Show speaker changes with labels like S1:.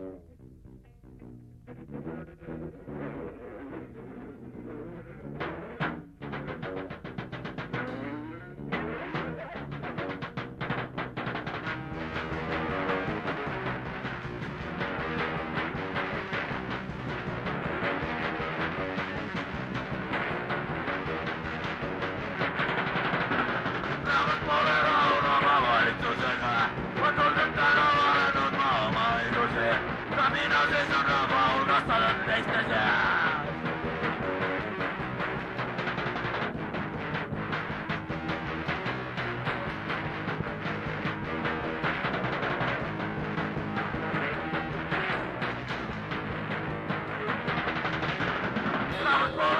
S1: Mm-hmm. Araba ona sarıp bekleyeceğim. Come on!